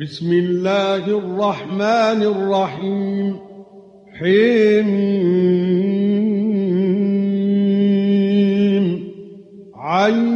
بسم الله الرحمن الرحيم. حميم عين.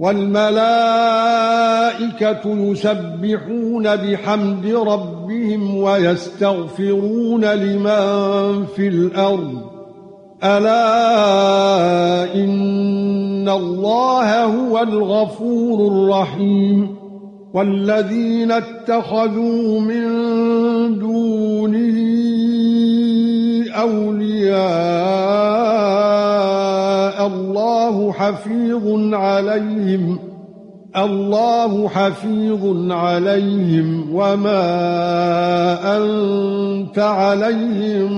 والملائكة يسبحون بحمد ربهم ويستغفرون لمن في الأرض. ألا إن الله هو الغفور الرحيم. والذين اتخذوا من دونه الله حفيظ عليهم. الله حفيظ عليهم وما أنت عليهم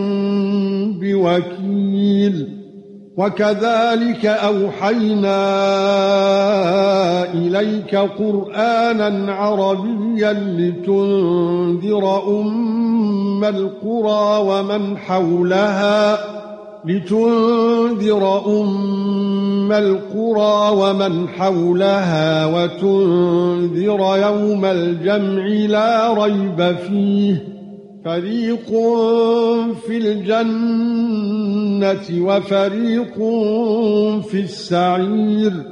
بوكيل. وكذلك أوحينا إليك قرآنا عربيا لتنذر أم القرى ومن حولها. لتنذر أم القرى ومن حولها وتنذر يوم الجمع لا ريب فيه. فريق في الجنة وفريق في السعير.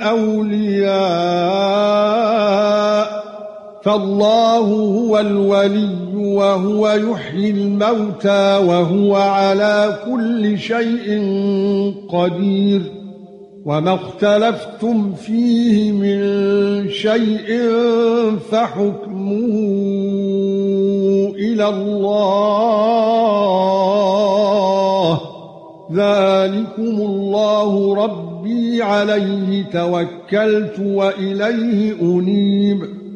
أولياء. فالله هو الولي وهو يحيي الموتى وهو على كل شيء قدير. وما اختلفتم فيه من شيء فحكمه إلى الله. ذلكم الله ربي عليه توكلت وإليه أنيب.